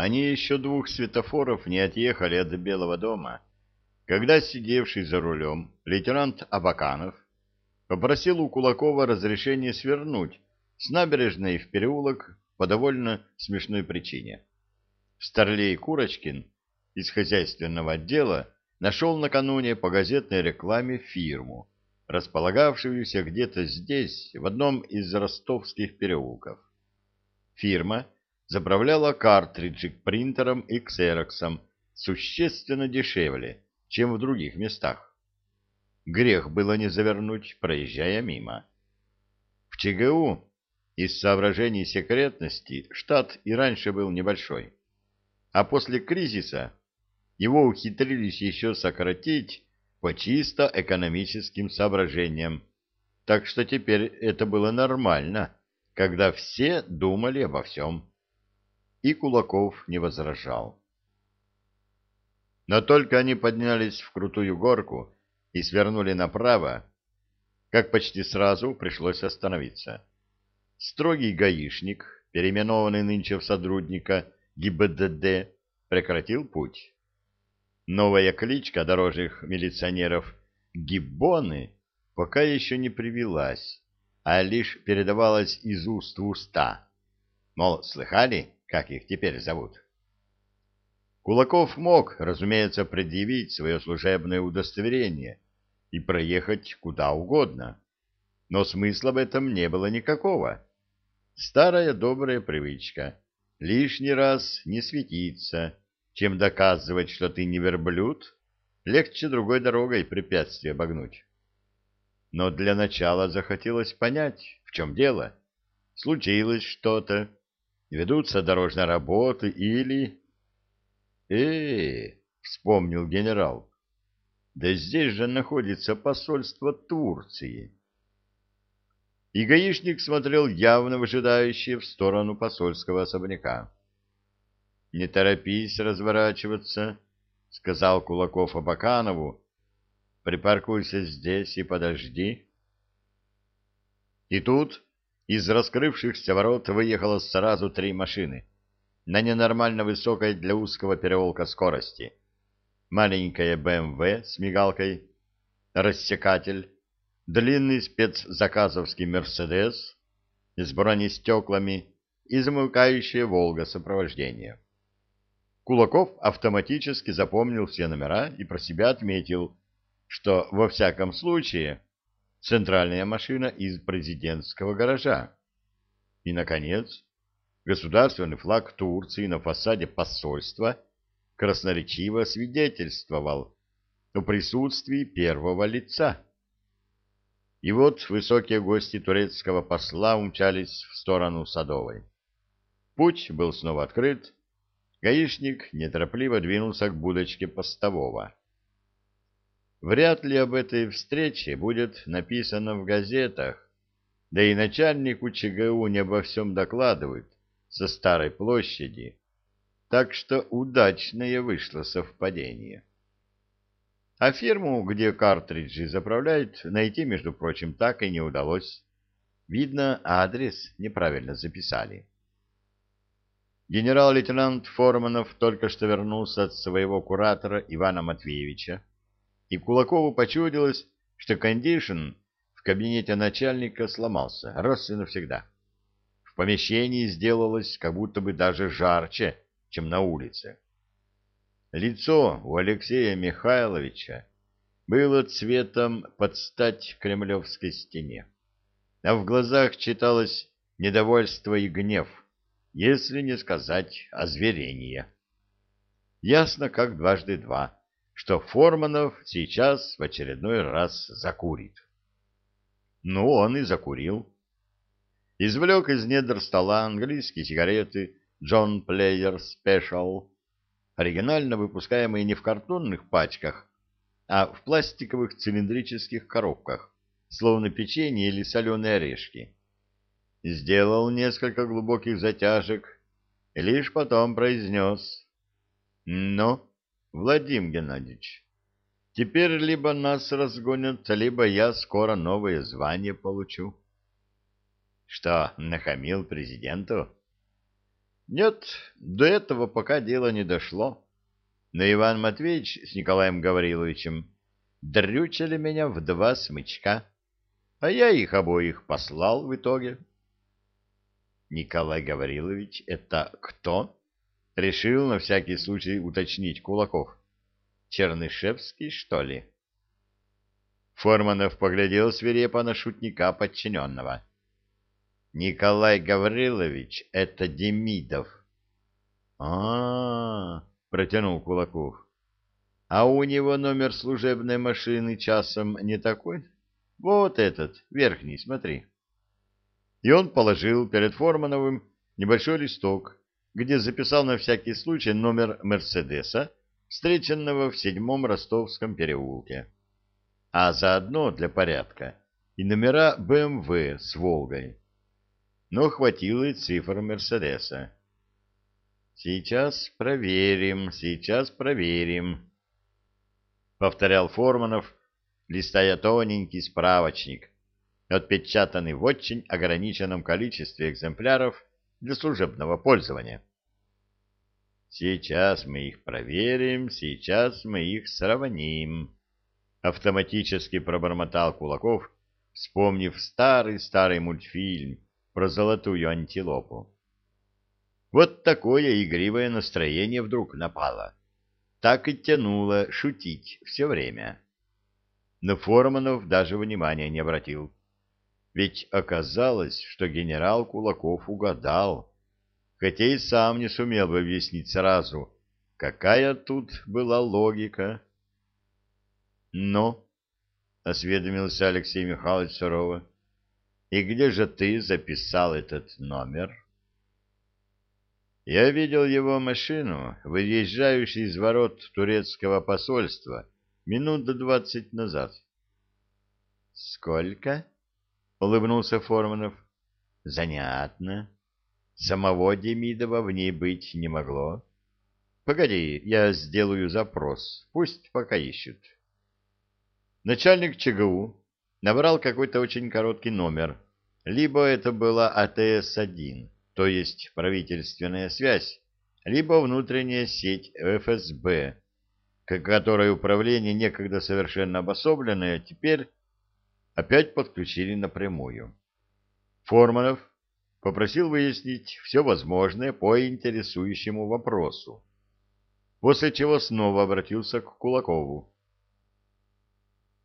Они еще двух светофоров не отъехали от Белого дома, когда сидевший за рулем лейтенант Абаканов попросил у Кулакова разрешения свернуть с набережной в переулок по довольно смешной причине. Старлей Курочкин из хозяйственного отдела нашел накануне по газетной рекламе фирму, располагавшуюся где-то здесь, в одном из ростовских переулков. Фирма заправляла картриджи к принтерам и ксероксам существенно дешевле, чем в других местах. Грех было не завернуть, проезжая мимо. В ЧГУ из соображений секретности штат и раньше был небольшой, а после кризиса его ухитрились еще сократить по чисто экономическим соображениям, так что теперь это было нормально, когда все думали обо всем. И Кулаков не возражал. Но только они поднялись в крутую горку и свернули направо, как почти сразу пришлось остановиться. Строгий гаишник, переименованный нынче в сотрудника ГИБДД, прекратил путь. Новая кличка дорожных милиционеров «Гиббоны» пока еще не привелась, а лишь передавалась из уст в уста. Мол, слыхали, как их теперь зовут? Кулаков мог, разумеется, предъявить свое служебное удостоверение и проехать куда угодно, но смысла в этом не было никакого. Старая добрая привычка — лишний раз не светиться — чем доказывать, что ты не верблюд, легче другой дорогой препятствие обогнуть. Но для начала захотелось понять, в чем дело. Случилось что-то, ведутся дорожные работы или... э вспомнил генерал. Да здесь же находится посольство Турции. И гаишник смотрел явно выжидающий в сторону посольского особняка. — Не торопись разворачиваться, — сказал Кулаков Абаканову. — Припаркуйся здесь и подожди. И тут из раскрывшихся ворот выехало сразу три машины на ненормально высокой для узкого переулка скорости. Маленькая БМВ с мигалкой, рассекатель, длинный спецзаказовский «Мерседес» с бронестеклами и замыкающая «Волга» сопровождения. Кулаков автоматически запомнил все номера и про себя отметил, что во всяком случае центральная машина из президентского гаража. И, наконец, государственный флаг Турции на фасаде посольства красноречиво свидетельствовал о присутствии первого лица. И вот высокие гости турецкого посла умчались в сторону Садовой. Путь был снова открыт, Гаишник неторопливо двинулся к будочке постового. Вряд ли об этой встрече будет написано в газетах, да и начальнику ЧГУ не обо всем докладывают со Старой площади, так что удачное вышло совпадение. А фирму, где картриджи заправляют, найти, между прочим, так и не удалось. Видно, адрес неправильно записали. Генерал-лейтенант Форманов только что вернулся от своего куратора Ивана Матвеевича, и Кулакову почудилось, что кондишн в кабинете начальника сломался раз и навсегда. В помещении сделалось как будто бы даже жарче, чем на улице. Лицо у Алексея Михайловича было цветом под стать кремлевской стене, а в глазах читалось недовольство и гнев — если не сказать озверение. Ясно, как дважды два, что Форманов сейчас в очередной раз закурит. Ну, он и закурил. Извлек из недр стола английские сигареты John Player Special, оригинально выпускаемые не в картонных пачках, а в пластиковых цилиндрических коробках, словно печенье или соленые орешки сделал несколько глубоких затяжек лишь потом произнес. «Ну, Владимир Геннадьевич, теперь либо нас разгонят, либо я скоро новое звание получу». «Что, нахамил президенту?» Нет, до этого пока дело не дошло. Но Иван Матвеевич с Николаем Гавриловичем дрючили меня в два смычка, а я их обоих послал в итоге. Николай Гаврилович, это кто? Решил на всякий случай уточнить Кулаков. Чернышевский, что ли? Форманов поглядел свирепо на шутника подчиненного. Николай Гаврилович, это Демидов. А, -а, -а протянул Кулаков. А у него номер служебной машины часом не такой? Вот этот, верхний, смотри. И он положил перед Формановым небольшой листок, где записал на всякий случай номер Мерседеса, встреченного в седьмом ростовском переулке. А заодно для порядка и номера БМВ с Волгой. Но хватило и цифр Мерседеса. «Сейчас проверим, сейчас проверим», — повторял Форманов, листая тоненький справочник, отпечатанный в очень ограниченном количестве экземпляров для служебного пользования. Сейчас мы их проверим, сейчас мы их сравним. Автоматически пробормотал Кулаков, вспомнив старый-старый мультфильм про золотую антилопу. Вот такое игривое настроение вдруг напало. Так и тянуло шутить все время. Но Форманов даже внимания не обратил. Ведь оказалось, что генерал Кулаков угадал хотя и сам не сумел бы объяснить сразу, какая тут была логика. «Ну?» — осведомился Алексей Михайлович сурово. «И где же ты записал этот номер?» Я видел его машину, выезжающую из ворот турецкого посольства, минут двадцать назад. «Сколько?» — улыбнулся Форманов. «Занятно. Самого Демидова в ней быть не могло. Погоди, я сделаю запрос. Пусть пока ищут. Начальник ЧГУ набрал какой-то очень короткий номер. Либо это была АТС-1, то есть правительственная связь, либо внутренняя сеть ФСБ, к которой управление некогда совершенно обособленное теперь опять подключили напрямую. Форманов попросил выяснить все возможное по интересующему вопросу, после чего снова обратился к Кулакову.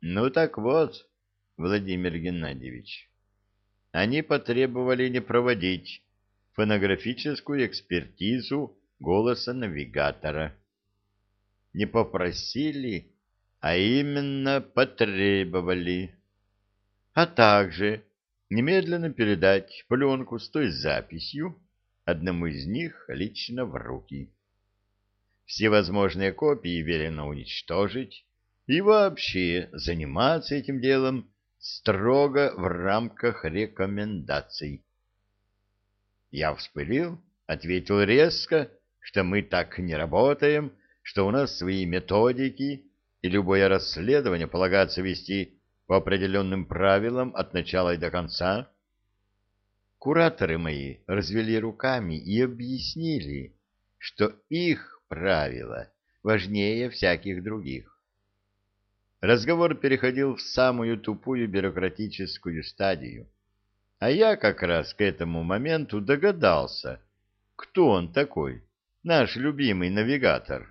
«Ну так вот, Владимир Геннадьевич, они потребовали не проводить фонографическую экспертизу голоса навигатора. Не попросили, а именно потребовали. А также немедленно передать пленку с той записью одному из них лично в руки. Все возможные копии велено уничтожить и вообще заниматься этим делом строго в рамках рекомендаций. Я вспылил, ответил резко, что мы так не работаем, что у нас свои методики, и любое расследование полагается вести по определенным правилам от начала и до конца. Кураторы мои развели руками и объяснили, что их правила важнее всяких других. Разговор переходил в самую тупую бюрократическую стадию. А я как раз к этому моменту догадался, кто он такой, наш любимый навигатор.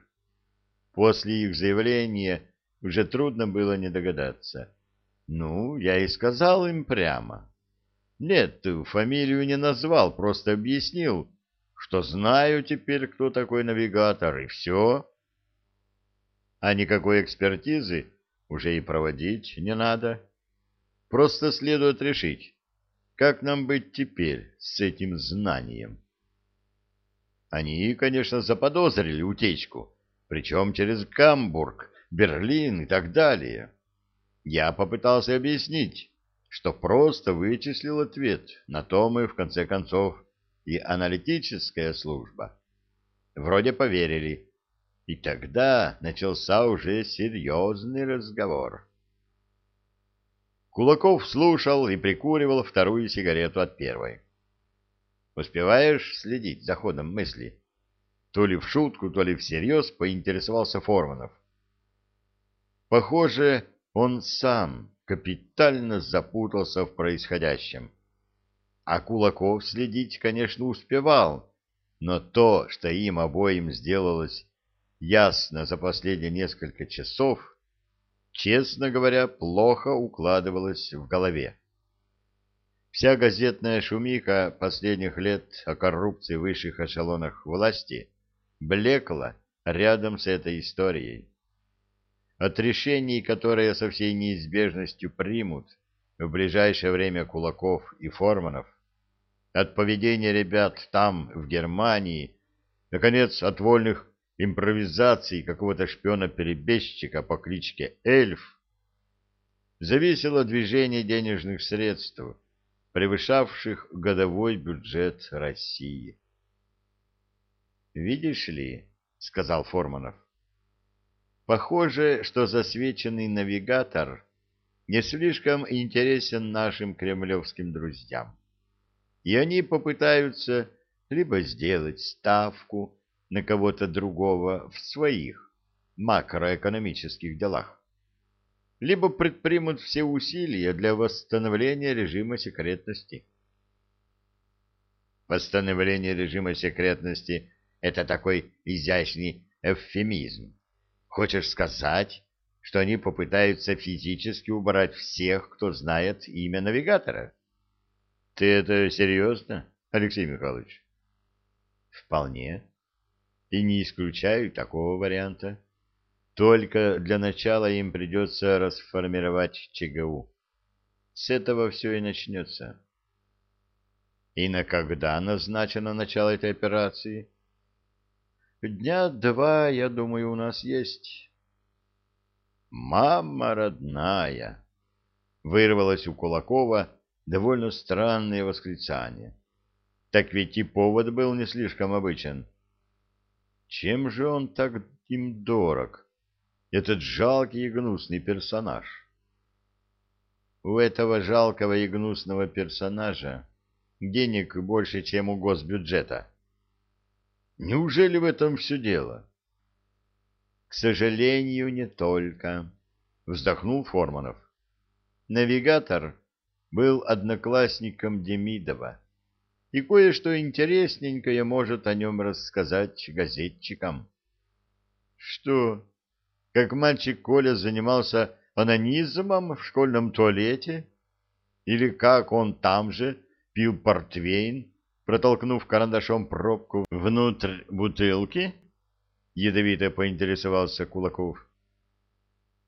После их заявления уже трудно было не догадаться. Ну, я и сказал им прямо. Нет, фамилию не назвал, просто объяснил, что знаю теперь, кто такой навигатор, и все. А никакой экспертизы уже и проводить не надо. Просто следует решить, как нам быть теперь с этим знанием. Они, конечно, заподозрили утечку, причем через Гамбург, Берлин и так далее. Я попытался объяснить, что просто вычислил ответ, на то мы, в конце концов, и аналитическая служба. Вроде поверили. И тогда начался уже серьезный разговор. Кулаков слушал и прикуривал вторую сигарету от первой. Успеваешь следить за ходом мысли? То ли в шутку, то ли всерьез поинтересовался Форманов. Похоже, он сам капитально запутался в происходящем. А Кулаков следить, конечно, успевал, но то, что им обоим сделалось ясно за последние несколько часов, честно говоря, плохо укладывалось в голове. Вся газетная шумиха последних лет о коррупции в высших эшелонах власти блекла рядом с этой историей. От решений, которые со всей неизбежностью примут в ближайшее время Кулаков и Форманов, от поведения ребят там, в Германии, наконец, от вольных импровизаций какого-то шпиона-перебежчика по кличке Эльф, зависело движение денежных средств, превышавших годовой бюджет России. «Видишь ли», — сказал Форманов, — «похоже, что засвеченный навигатор не слишком интересен нашим кремлевским друзьям и они попытаются либо сделать ставку на кого-то другого в своих макроэкономических делах, либо предпримут все усилия для восстановления режима секретности. Восстановление режима секретности — это такой изящный эвфемизм. Хочешь сказать, что они попытаются физически убрать всех, кто знает имя навигатора? Ты это серьезно, Алексей Михайлович? Вполне. И не исключаю такого варианта. Только для начала им придется расформировать ЧГУ. С этого все и начнется. И на когда назначено начало этой операции? Дня два, я думаю, у нас есть. Мама родная! Вырвалась у Кулакова, довольно странное восклицание. Так ведь и повод был не слишком обычен. Чем же он так им дорог, этот жалкий и гнусный персонаж? У этого жалкого и гнусного персонажа денег больше, чем у госбюджета. Неужели в этом все дело? К сожалению, не только, вздохнул Форманов. Навигатор был одноклассником Демидова, и кое-что интересненькое может о нем рассказать газетчикам. Что, как мальчик Коля занимался анонизмом в школьном туалете? Или как он там же пил портвейн, протолкнув карандашом пробку внутрь бутылки? Ядовито поинтересовался Кулаков.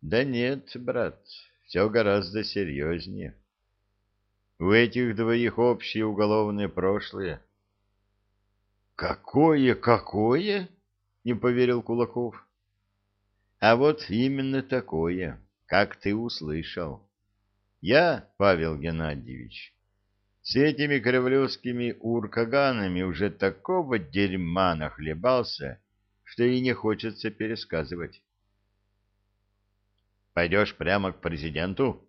Да нет, брат, все гораздо серьезнее. У этих двоих общее уголовное прошлое. Какое, какое? Не поверил Кулаков. А вот именно такое, как ты услышал. Я, Павел Геннадьевич, с этими кремлевскими уркаганами уже такого дерьма нахлебался, что и не хочется пересказывать. Пойдешь прямо к президенту?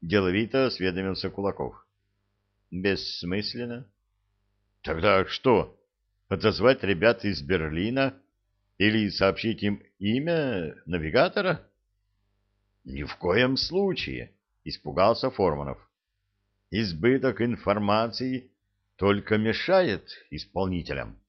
Деловито осведомился Кулаков. Бессмысленно. Тогда что, отозвать ребят из Берлина или сообщить им имя навигатора? Ни в коем случае, испугался Форманов. Избыток информации только мешает исполнителям.